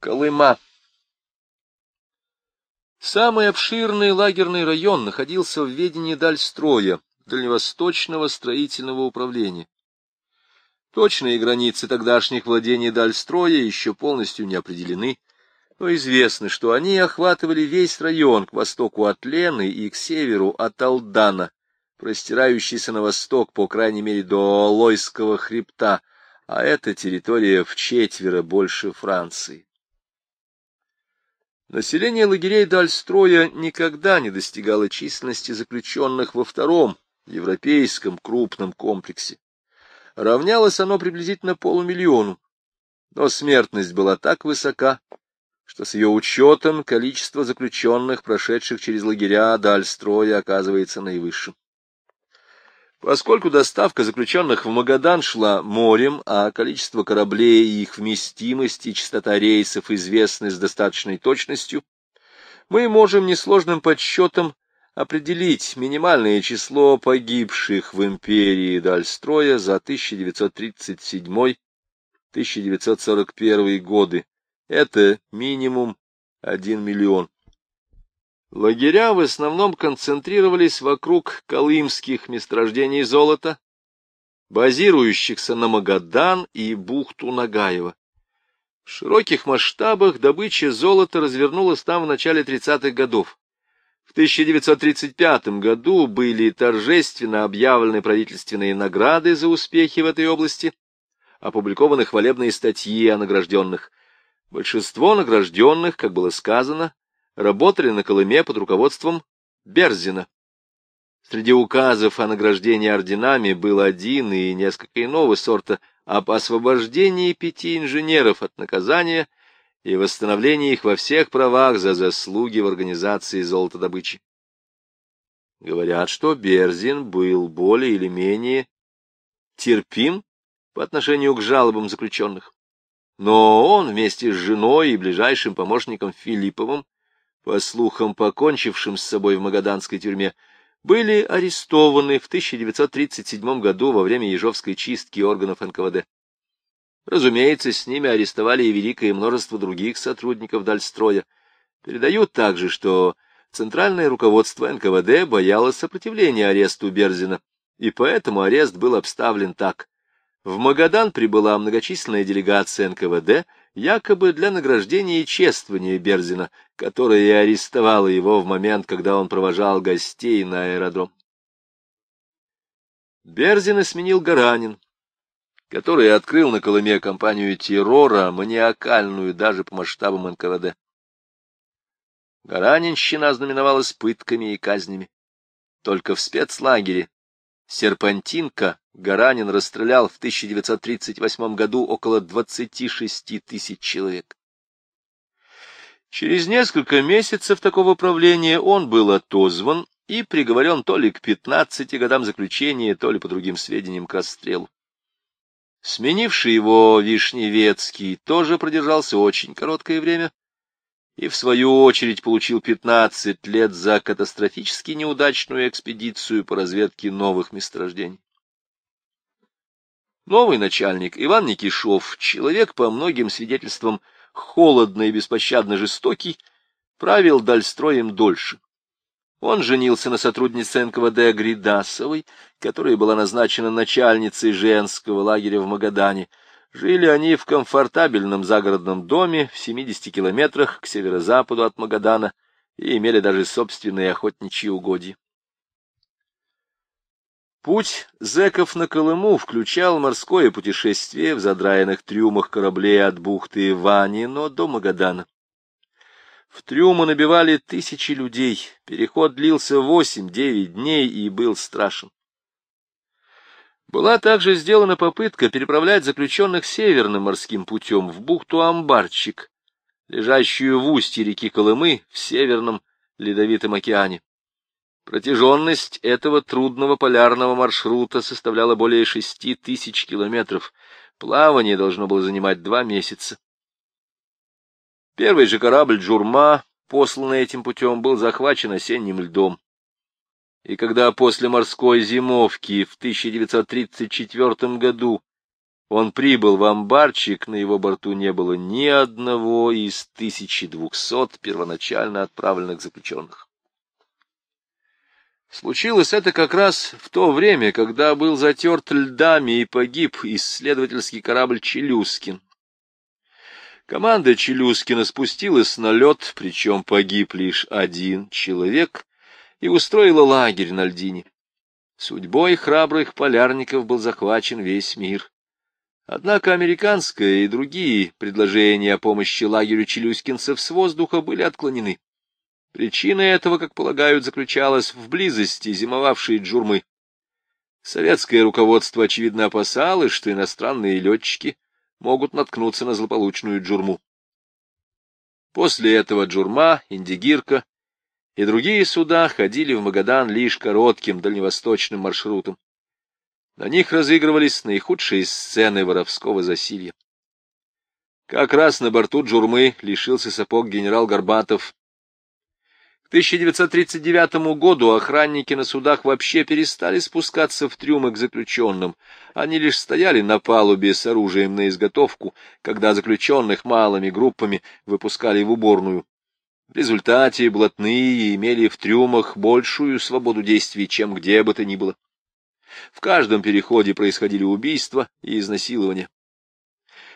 Колыма. Самый обширный лагерный район находился в ведении Дальстроя, Дальневосточного строительного управления. Точные границы тогдашних владений Дальстроя еще полностью не определены, но известно, что они охватывали весь район к востоку от Лены и к северу от Алдана, простирающийся на восток, по крайней мере, до Лойского хребта, а эта территория в четверо больше Франции. Население лагерей Дальстроя никогда не достигало численности заключенных во втором, европейском крупном комплексе. Равнялось оно приблизительно полумиллиону, но смертность была так высока, что с ее учетом количество заключенных, прошедших через лагеря Дальстроя, оказывается наивысшим. Поскольку доставка заключенных в Магадан шла морем, а количество кораблей и их вместимость и частота рейсов известны с достаточной точностью, мы можем несложным подсчетом определить минимальное число погибших в империи Дальстроя за 1937-1941 годы. Это минимум 1 миллион. Лагеря в основном концентрировались вокруг колымских месторождений золота, базирующихся на Магадан и бухту Нагаева. В широких масштабах добыча золота развернулась там в начале 30-х годов. В 1935 году были торжественно объявлены правительственные награды за успехи в этой области, опубликованы хвалебные статьи о награжденных. Большинство награжденных, как было сказано, работали на Колыме под руководством Берзина. Среди указов о награждении орденами был один и несколько иного сорта об освобождении пяти инженеров от наказания и восстановлении их во всех правах за заслуги в организации золотодобычи. Говорят, что Берзин был более или менее терпим по отношению к жалобам заключенных. Но он вместе с женой и ближайшим помощником Филипповым по слухам покончившим с собой в Магаданской тюрьме, были арестованы в 1937 году во время Ежовской чистки органов НКВД. Разумеется, с ними арестовали и великое множество других сотрудников Дальстроя. Передают также, что центральное руководство НКВД боялось сопротивления аресту Берзина, и поэтому арест был обставлен так. В Магадан прибыла многочисленная делегация НКВД, якобы для награждения и чествования Берзина, которая и арестовала его в момент, когда он провожал гостей на аэродром. Берзина сменил Гаранин, который открыл на Колыме компанию террора, маниакальную даже по масштабам НКВД. Гаранинщина знаменовалась пытками и казнями. Только в спецлагере Серпантинка Гаранин расстрелял в 1938 году около 26 тысяч человек. Через несколько месяцев такого правления он был отозван и приговорен то ли к 15 годам заключения, то ли по другим сведениям к расстрелу. Сменивший его Вишневецкий тоже продержался очень короткое время и, в свою очередь, получил 15 лет за катастрофически неудачную экспедицию по разведке новых месторождений. Новый начальник, Иван Никишов, человек по многим свидетельствам холодно и беспощадно жестокий, правил Дальстроем дольше. Он женился на сотруднице НКВД Гридасовой, которая была назначена начальницей женского лагеря в Магадане, Жили они в комфортабельном загородном доме в 70 километрах к северо-западу от Магадана и имели даже собственные охотничьи угодья. Путь зэков на Колыму включал морское путешествие в задраенных трюмах кораблей от бухты Ванино до Магадана. В трюмы набивали тысячи людей, переход длился восемь-девять дней и был страшен. Была также сделана попытка переправлять заключенных северным морским путем в бухту Амбарчик, лежащую в устье реки Колымы в Северном Ледовитом океане. Протяженность этого трудного полярного маршрута составляла более шести тысяч километров. Плавание должно было занимать два месяца. Первый же корабль «Джурма», посланный этим путем, был захвачен осенним льдом и когда после морской зимовки в 1934 году Он прибыл в амбарчик, на его борту не было ни одного из 1200 первоначально отправленных заключенных. Случилось это как раз в то время, когда был затерт льдами и погиб исследовательский корабль «Челюскин». Команда Челюскина спустилась на лед, причем погиб лишь один человек, и устроила лагерь на льдине. Судьбой храбрых полярников был захвачен весь мир. Однако американское и другие предложения о помощи лагерю челюскинцев с воздуха были отклонены. Причина этого, как полагают, заключалась в близости зимовавшей джурмы. Советское руководство, очевидно, опасалось, что иностранные летчики могут наткнуться на злополучную джурму. После этого джурма, индигирка и другие суда ходили в Магадан лишь коротким дальневосточным маршрутом. На них разыгрывались наихудшие сцены воровского засилья. Как раз на борту джурмы лишился сапог генерал Горбатов, 1939 году охранники на судах вообще перестали спускаться в трюмы к заключенным. Они лишь стояли на палубе с оружием на изготовку, когда заключенных малыми группами выпускали в уборную. В результате блатные имели в трюмах большую свободу действий, чем где бы то ни было. В каждом переходе происходили убийства и изнасилования.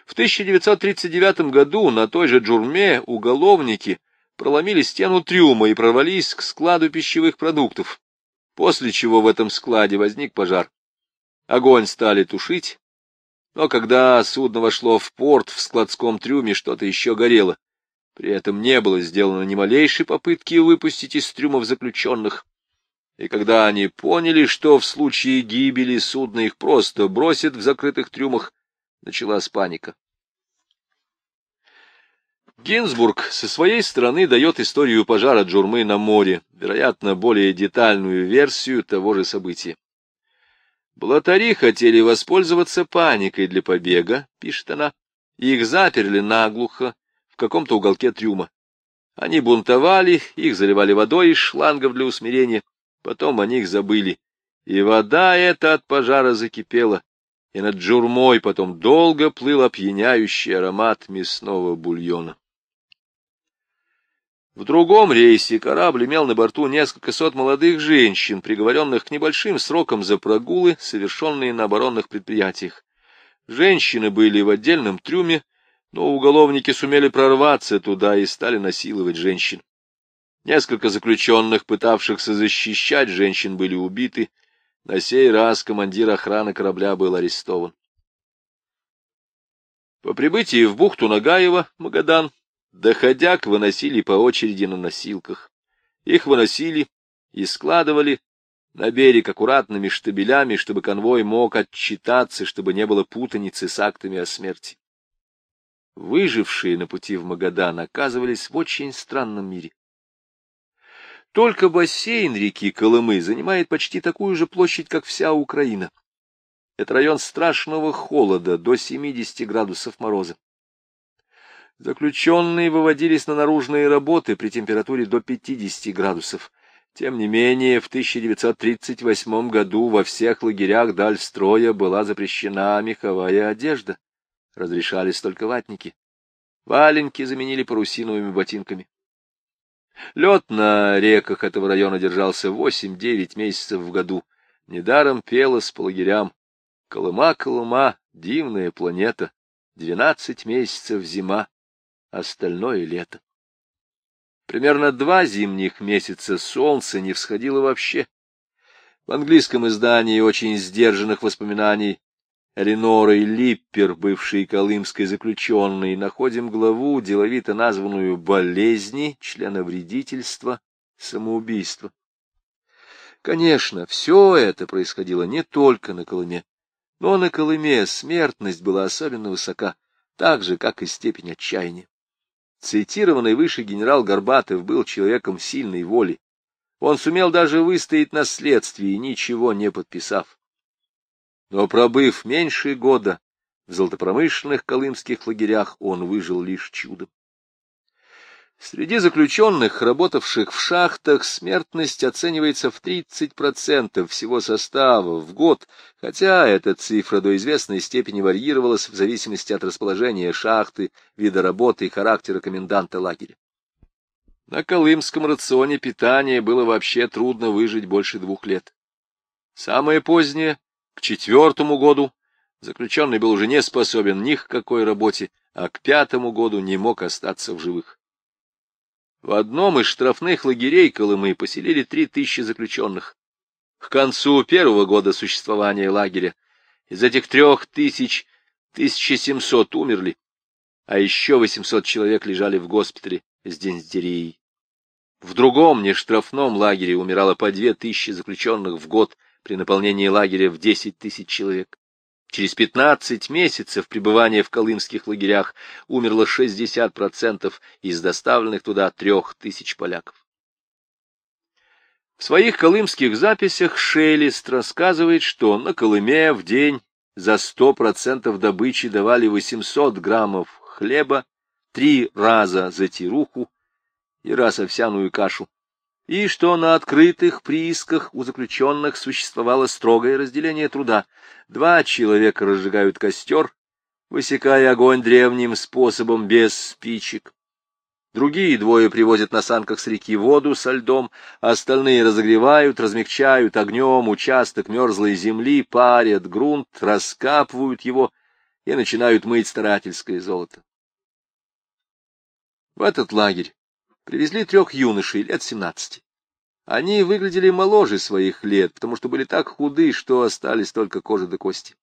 В 1939 году на той же Джурме уголовники проломили стену трюма и прорвались к складу пищевых продуктов, после чего в этом складе возник пожар. Огонь стали тушить, но когда судно вошло в порт, в складском трюме что-то еще горело. При этом не было сделано ни малейшей попытки выпустить из трюмов заключенных. И когда они поняли, что в случае гибели судна их просто бросят в закрытых трюмах, началась паника. Гинзбург со своей стороны дает историю пожара Джурмы на море, вероятно, более детальную версию того же события. Блатари хотели воспользоваться паникой для побега, пишет она, их заперли наглухо в каком-то уголке трюма. Они бунтовали, их заливали водой из шлангов для усмирения, потом о них забыли, и вода эта от пожара закипела, и над джурмой потом долго плыл опьяняющий аромат мясного бульона. В другом рейсе корабль имел на борту несколько сот молодых женщин, приговоренных к небольшим срокам за прогулы, совершенные на оборонных предприятиях. Женщины были в отдельном трюме, но уголовники сумели прорваться туда и стали насиловать женщин. Несколько заключенных, пытавшихся защищать женщин, были убиты. На сей раз командир охраны корабля был арестован. По прибытии в бухту Нагаева, Магадан, Доходяк выносили по очереди на носилках. Их выносили и складывали на берег аккуратными штабелями, чтобы конвой мог отчитаться, чтобы не было путаницы с актами о смерти. Выжившие на пути в Магадан оказывались в очень странном мире. Только бассейн реки Колымы занимает почти такую же площадь, как вся Украина. Это район страшного холода до 70 градусов мороза. Заключенные выводились на наружные работы при температуре до 50 градусов. Тем не менее, в 1938 году во всех лагерях даль строя была запрещена меховая одежда. Разрешались только ватники. Валенки заменили парусиновыми ботинками. Лед на реках этого района держался 8-9 месяцев в году. Недаром пелось по лагерям. Колыма, Колыма, дивная планета, двенадцать месяцев зима, остальное лето. Примерно два зимних месяца солнце не всходило вообще. В английском издании очень сдержанных воспоминаний Эленорой Липпер, бывшей колымской заключенной, находим главу, деловито названную «Болезни, членовредительства, самоубийства». Конечно, все это происходило не только на Колыме, но на Колыме смертность была особенно высока, так же, как и степень отчаяния. Цитированный выше генерал Горбатов был человеком сильной воли. Он сумел даже выстоять на следствии, ничего не подписав. Но пробыв меньше года в золотопромышленных колымских лагерях, он выжил лишь чудом. Среди заключенных, работавших в шахтах, смертность оценивается в 30% всего состава в год, хотя эта цифра до известной степени варьировалась в зависимости от расположения шахты, вида работы и характера коменданта лагеря. На колымском рационе питания было вообще трудно выжить больше двух лет. Самое позднее, к четвертому году, заключенный был уже не способен ни к какой работе, а к пятому году не мог остаться в живых. В одном из штрафных лагерей Колымы поселили три тысячи заключенных. К концу первого года существования лагеря из этих трех тысяч 1700 умерли, а еще 800 человек лежали в госпитале с дизентерией. В другом нештрафном лагере умирало по две тысячи заключенных в год при наполнении лагеря в 10 тысяч человек. Через 15 месяцев пребывания в колымских лагерях умерло 60% из доставленных туда трех тысяч поляков. В своих колымских записях Шелест рассказывает, что на Колыме в день за 100% добычи давали 800 граммов хлеба, три раза за тируху и раз овсяную кашу, и что на открытых приисках у заключенных существовало строгое разделение труда. Два человека разжигают костер, высекая огонь древним способом без спичек. Другие двое привозят на санках с реки воду со льдом, а остальные разогревают, размягчают огнем участок мерзлой земли, парят грунт, раскапывают его и начинают мыть старательское золото. В этот лагерь Привезли трех юношей лет семнадцати. Они выглядели моложе своих лет, потому что были так худы, что остались только кожа до кости.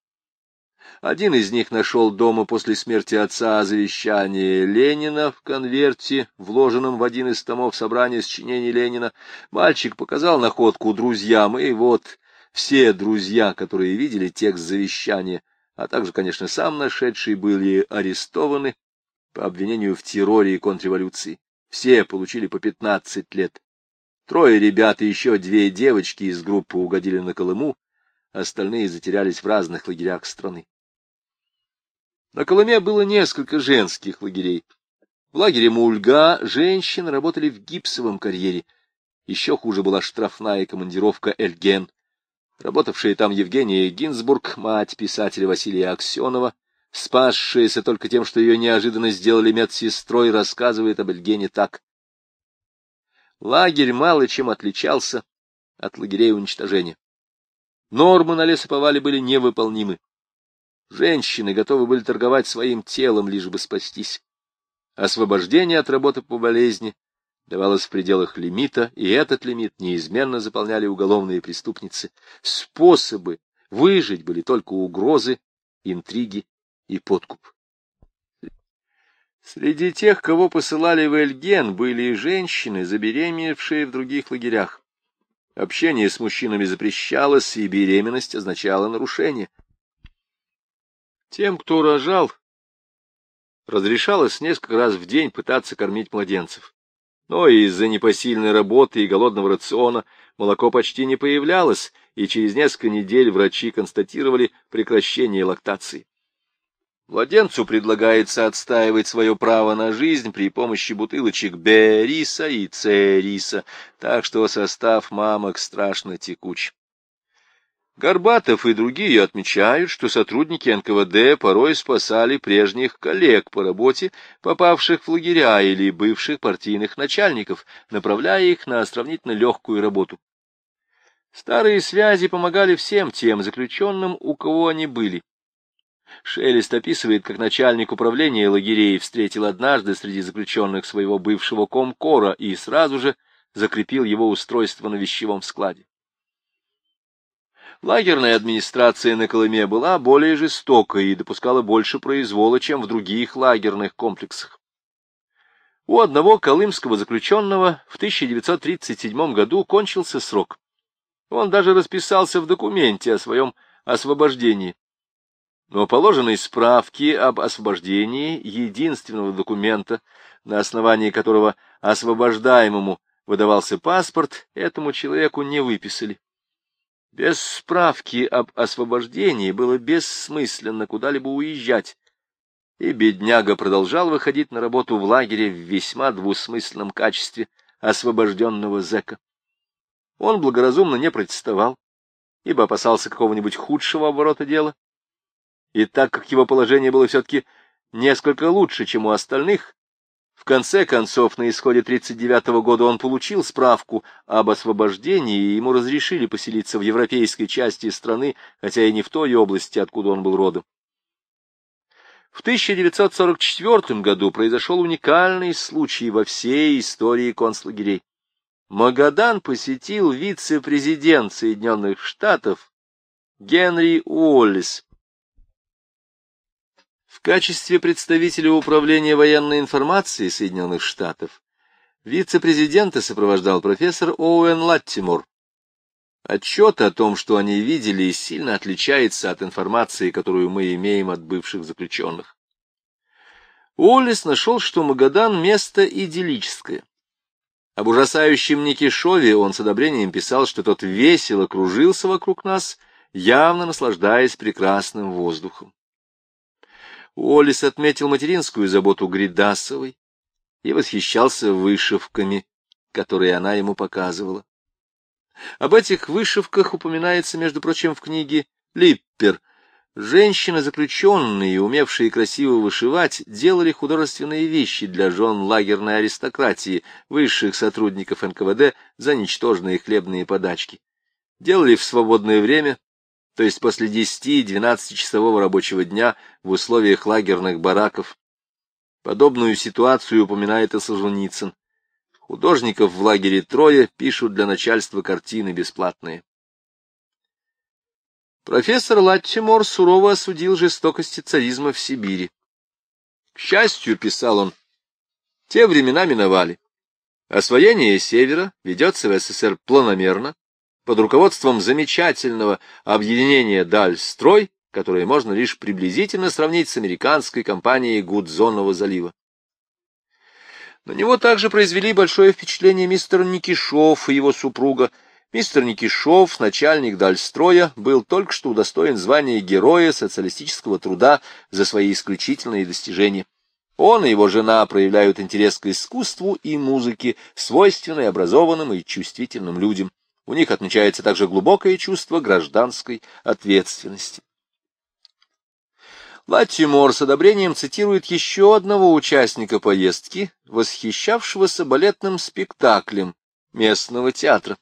Один из них нашел дома после смерти отца завещание Ленина в конверте, вложенном в один из томов собрания сочинений Ленина. Мальчик показал находку друзьям, и вот все друзья, которые видели текст завещания, а также, конечно, сам нашедший, были арестованы по обвинению в терроре и контрреволюции. Все получили по пятнадцать лет. Трое ребят и еще две девочки из группы угодили на Колыму, остальные затерялись в разных лагерях страны. На Колыме было несколько женских лагерей. В лагере Мульга женщины работали в гипсовом карьере. Еще хуже была штрафная командировка Эльген. Работавшая там Евгения Гинзбург, мать писателя Василия Аксенова, спасшаяся только тем, что ее неожиданно сделали медсестрой, рассказывает об Эльгене так. Лагерь мало чем отличался от лагерей уничтожения. Нормы на лесоповале были невыполнимы. Женщины готовы были торговать своим телом, лишь бы спастись. Освобождение от работы по болезни давалось в пределах лимита, и этот лимит неизменно заполняли уголовные преступницы. Способы выжить были только угрозы, интриги и подкуп. Среди тех, кого посылали в Эльген, были и женщины, забеременевшие в других лагерях. Общение с мужчинами запрещалось, и беременность означала нарушение. Тем, кто рожал, разрешалось несколько раз в день пытаться кормить младенцев. Но из-за непосильной работы и голодного рациона молоко почти не появлялось, и через несколько недель врачи констатировали прекращение лактации. Младенцу предлагается отстаивать свое право на жизнь при помощи бутылочек Б-риса и С-риса, так что состав мамок страшно текуч. Горбатов и другие отмечают, что сотрудники НКВД порой спасали прежних коллег по работе, попавших в лагеря или бывших партийных начальников, направляя их на сравнительно легкую работу. Старые связи помогали всем тем заключенным, у кого они были. Шелест описывает, как начальник управления лагерей встретил однажды среди заключенных своего бывшего комкора и сразу же закрепил его устройство на вещевом складе. Лагерная администрация на Колыме была более жестокой и допускала больше произвола, чем в других лагерных комплексах. У одного колымского заключенного в 1937 году кончился срок. Он даже расписался в документе о своем освобождении но положенной справки об освобождении единственного документа, на основании которого освобождаемому выдавался паспорт, этому человеку не выписали. Без справки об освобождении было бессмысленно куда-либо уезжать, и бедняга продолжал выходить на работу в лагере в весьма двусмысленном качестве освобожденного зэка. Он благоразумно не протестовал, ибо опасался какого-нибудь худшего оборота дела. И так как его положение было все-таки несколько лучше, чем у остальных, в конце концов, на исходе 1939 года он получил справку об освобождении, и ему разрешили поселиться в европейской части страны, хотя и не в той области, откуда он был родом. В 1944 году произошел уникальный случай во всей истории концлагерей. Магадан посетил вице-президент Соединенных Штатов Генри Уоллес. Качестве представителя Управления военной информации Соединенных Штатов вице-президента сопровождал профессор Оуэн Латтимор. Отчет о том, что они видели, сильно отличается от информации, которую мы имеем от бывших заключенных. Уоллес нашел, что Магадан — место идиллическое. Об ужасающем Никишове он с одобрением писал, что тот весело кружился вокруг нас, явно наслаждаясь прекрасным воздухом. Уоллес отметил материнскую заботу Гридасовой и восхищался вышивками, которые она ему показывала. Об этих вышивках упоминается, между прочим, в книге «Липпер». Женщины-заключенные, умевшие красиво вышивать, делали художественные вещи для жен лагерной аристократии, высших сотрудников НКВД за ничтожные хлебные подачки. Делали в свободное время, то есть после 10-12-часового рабочего дня в условиях лагерных бараков. Подобную ситуацию упоминает и Солженицын. Художников в лагере трое пишут для начальства картины бесплатные. Профессор Латтимор сурово осудил жестокости царизма в Сибири. К счастью, писал он, те времена миновали. Освоение севера ведется в СССР планомерно, под руководством замечательного объединения «Дальстрой», которое можно лишь приблизительно сравнить с американской компанией Гудзонного залива. На него также произвели большое впечатление мистер Никишов и его супруга. Мистер Никишов, начальник Дальстроя, был только что удостоен звания Героя социалистического труда за свои исключительные достижения. Он и его жена проявляют интерес к искусству и музыке, свойственной образованным и чувствительным людям. У них отмечается также глубокое чувство гражданской ответственности. Латтимор с одобрением цитирует еще одного участника поездки, восхищавшегося балетным спектаклем местного театра.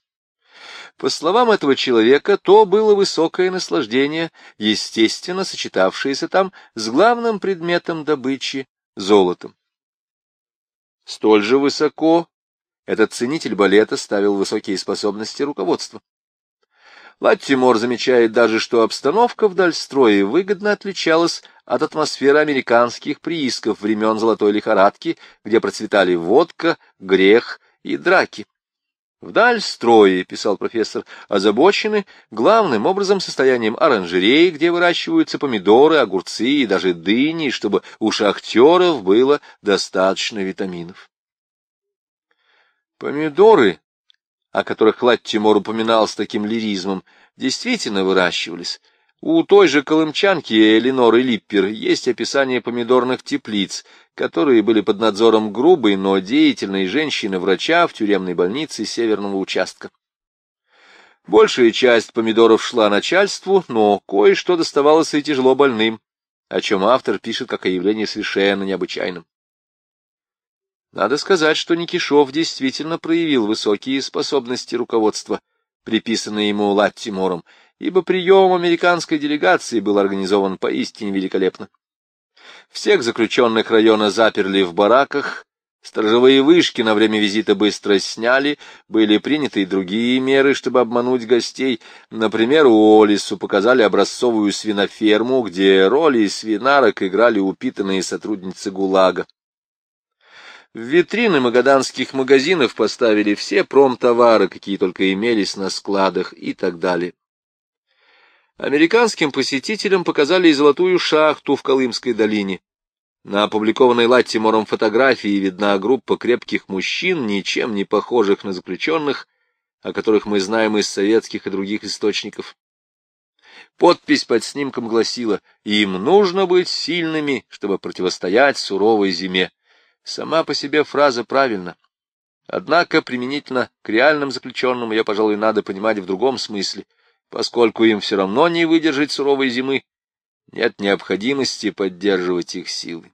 По словам этого человека, то было высокое наслаждение, естественно сочетавшееся там с главным предметом добычи — золотом. Столь же высоко этот ценитель балета ставил высокие способности руководства. Латтимор замечает даже, что обстановка в Дальстрое выгодно отличалась от атмосферы американских приисков времен золотой лихорадки, где процветали водка, грех и драки. В Дальстрое, писал профессор, озабочены главным образом состоянием оранжереи, где выращиваются помидоры, огурцы и даже дыни, чтобы у шахтеров было достаточно витаминов. Помидоры о которых Латтимор упоминал с таким лиризмом, действительно выращивались. У той же колымчанки Эленоры Липпер есть описание помидорных теплиц, которые были под надзором грубой, но деятельной женщины-врача в тюремной больнице северного участка. Большая часть помидоров шла начальству, но кое-что доставалось и тяжело больным, о чем автор пишет как о явлении совершенно необычайном. Надо сказать, что Никишов действительно проявил высокие способности руководства, приписанные ему Латтимором, ибо прием американской делегации был организован поистине великолепно. Всех заключенных района заперли в бараках, сторожевые вышки на время визита быстро сняли, были приняты и другие меры, чтобы обмануть гостей. Например, у Олису показали образцовую свиноферму, где роли свинарок играли упитанные сотрудницы ГУЛАГа. В витрины магаданских магазинов поставили все промтовары, какие только имелись на складах и так далее. Американским посетителям показали и золотую шахту в Колымской долине. На опубликованной Латтимором фотографии видна группа крепких мужчин, ничем не похожих на заключенных, о которых мы знаем из советских и других источников. Подпись под снимком гласила «Им нужно быть сильными, чтобы противостоять суровой зиме». Сама по себе фраза правильна. Однако применительно к реальным заключенным ее, пожалуй, надо понимать в другом смысле, поскольку им все равно не выдержать суровой зимы, нет необходимости поддерживать их силы.